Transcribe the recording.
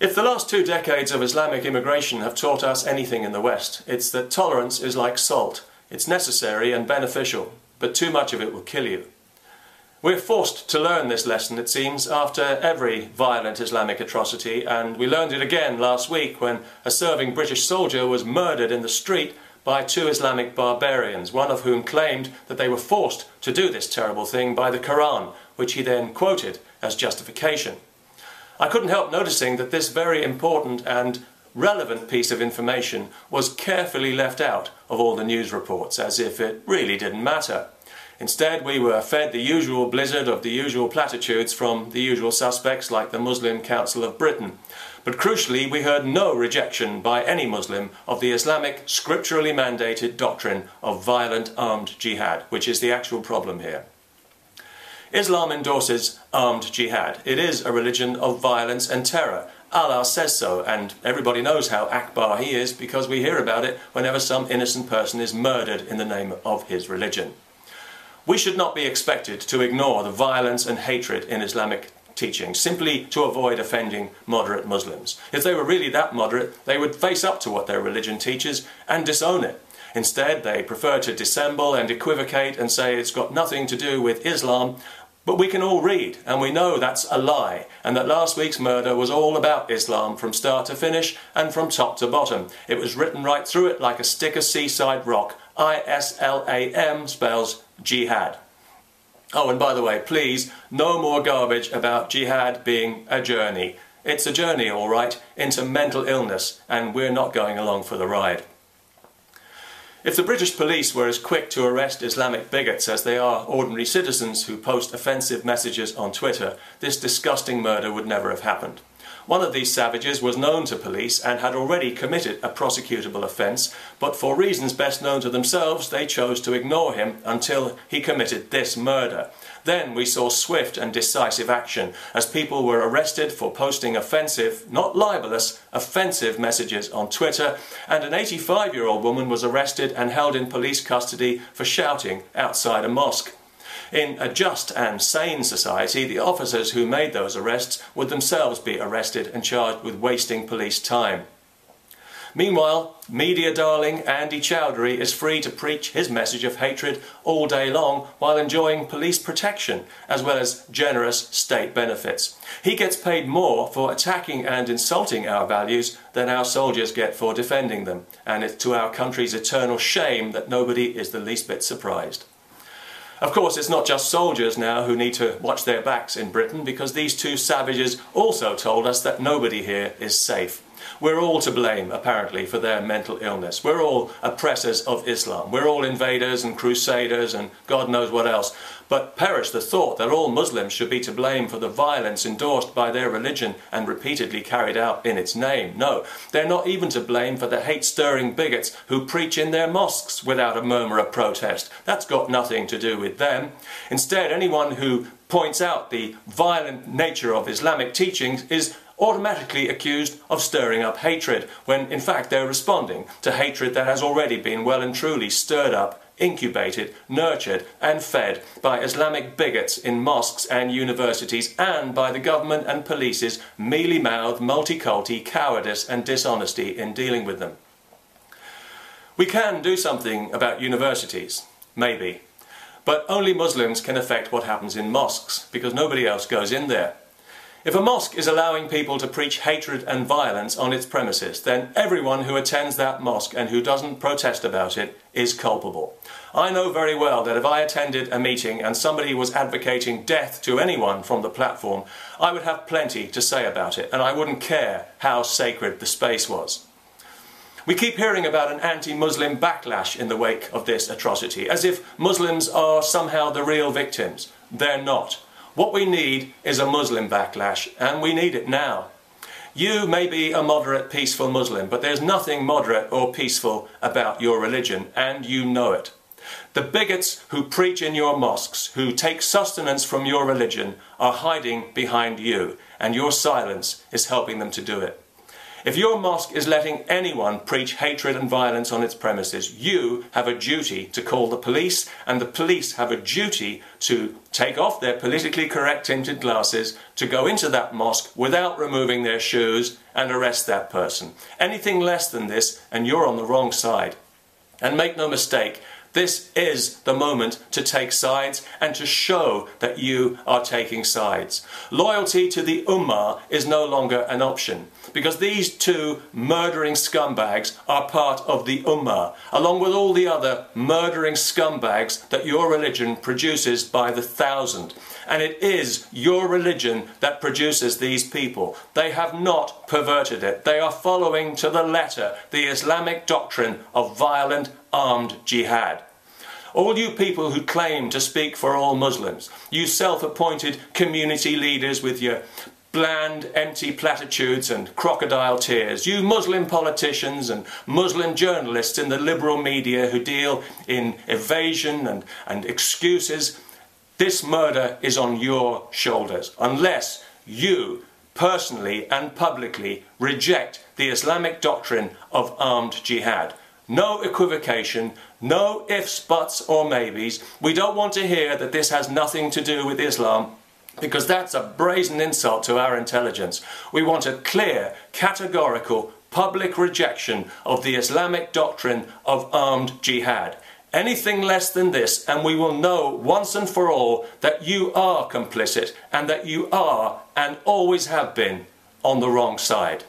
If the last two decades of Islamic immigration have taught us anything in the West, it's that tolerance is like salt. It's necessary and beneficial, but too much of it will kill you. We're forced to learn this lesson, it seems, after every violent Islamic atrocity, and we learned it again last week when a serving British soldier was murdered in the street by two Islamic barbarians, one of whom claimed that they were forced to do this terrible thing by the Quran, which he then quoted as justification. I couldn't help noticing that this very important and relevant piece of information was carefully left out of all the news reports, as if it really didn't matter. Instead, we were fed the usual blizzard of the usual platitudes from the usual suspects like the Muslim Council of Britain. But crucially, we heard no rejection by any Muslim of the Islamic scripturally mandated doctrine of violent armed jihad, which is the actual problem here. Islam endorses armed jihad. It is a religion of violence and terror. Allah says so, and everybody knows how Akbar he is because we hear about it whenever some innocent person is murdered in the name of his religion. We should not be expected to ignore the violence and hatred in Islamic teaching simply to avoid offending moderate Muslims. If they were really that moderate, they would face up to what their religion teaches and disown it. Instead, they prefer to dissemble and equivocate and say it's got nothing to do with Islam but we can all read, and we know that's a lie, and that last week's murder was all about Islam from start to finish and from top to bottom. It was written right through it like a stick of seaside rock. I S L A M spells jihad. Oh, and by the way, please, no more garbage about jihad being a journey. It's a journey, all right, into mental illness, and we're not going along for the ride. If the British police were as quick to arrest Islamic bigots as they are ordinary citizens who post offensive messages on Twitter, this disgusting murder would never have happened. One of these savages was known to police and had already committed a prosecutable offence, but for reasons best known to themselves, they chose to ignore him until he committed this murder. Then we saw swift and decisive action as people were arrested for posting offensive, not libelous, offensive messages on Twitter, and an 85 year old woman was arrested and held in police custody for shouting outside a mosque. In a just and sane society, the officers who made those arrests would themselves be arrested and charged with wasting police time. Meanwhile, media darling Anjem Choudary is free to preach his message of hatred all day long while enjoying police protection as well as generous state benefits. He gets paid more for attacking and insulting our values than our soldiers get for defending them, and it's to our country's eternal shame that nobody is the least bit surprised. Of course, it's not just soldiers now who need to watch their backs in Britain because these two savages also told us that nobody here is safe. We're all to blame, apparently, for their mental illness. We're all oppressors of Islam. We're all invaders and crusaders and God knows what else. But perish the thought that all Muslims should be to blame for the violence endorsed by their religion and repeatedly carried out in its name. No, they're not even to blame for the hate stirring bigots who preach in their mosques without a murmur of protest. That's got nothing to do with them. Instead, anyone who points out the violent nature of Islamic teachings is automatically accused of stirring up hatred, when in fact they're responding to hatred that has already been well and truly stirred up, incubated, nurtured, and fed by Islamic bigots in mosques and universities, and by the government and police's mealy mouthed, multiculti cowardice and dishonesty in dealing with them. We can do something about universities, maybe. But only Muslims can affect what happens in mosques, because nobody else goes in there. If a mosque is allowing people to preach hatred and violence on its premises, then everyone who attends that mosque and who doesn't protest about it is culpable. I know very well that if I attended a meeting and somebody was advocating death to anyone from the platform, I would have plenty to say about it and I wouldn't care how sacred the space was. We keep hearing about an anti Muslim backlash in the wake of this atrocity, as if Muslims are somehow the real victims. They're not. What we need is a Muslim backlash, and we need it now. You may be a moderate, peaceful Muslim, but there's nothing moderate or peaceful about your religion, and you know it. The bigots who preach in your mosques, who take sustenance from your religion, are hiding behind you, and your silence is helping them to do it. If your mosque is letting anyone preach hatred and violence on its premises, you have a duty to call the police, and the police have a duty to take off their politically correct tinted glasses, to go into that mosque without removing their shoes, and arrest that person. Anything less than this, and you're on the wrong side. And make no mistake, this is the moment to take sides and to show that you are taking sides. Loyalty to the Ummah is no longer an option because these two murdering scumbags are part of the Ummah, along with all the other murdering scumbags that your religion produces by the thousand. And it is your religion that produces these people. They have not perverted it. They are following to the letter the Islamic doctrine of violent armed jihad. All you people who claim to speak for all Muslims, you self appointed community leaders with your bland, empty platitudes and crocodile tears, you Muslim politicians and Muslim journalists in the liberal media who deal in evasion and, and excuses, this murder is on your shoulders unless you personally and publicly reject the Islamic doctrine of armed jihad. No equivocation, no ifs, buts, or maybes. We don't want to hear that this has nothing to do with Islam because that's a brazen insult to our intelligence. We want a clear, categorical, public rejection of the Islamic doctrine of armed jihad. Anything less than this, and we will know once and for all that you are complicit and that you are and always have been on the wrong side.